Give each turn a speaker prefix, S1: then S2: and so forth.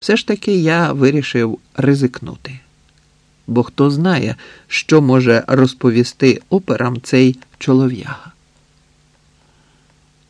S1: Все ж таки я вирішив ризикнути. Бо хто знає, що може розповісти операм цей чолов'яга.